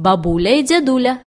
бабуля и дедуля.